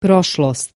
prošlost.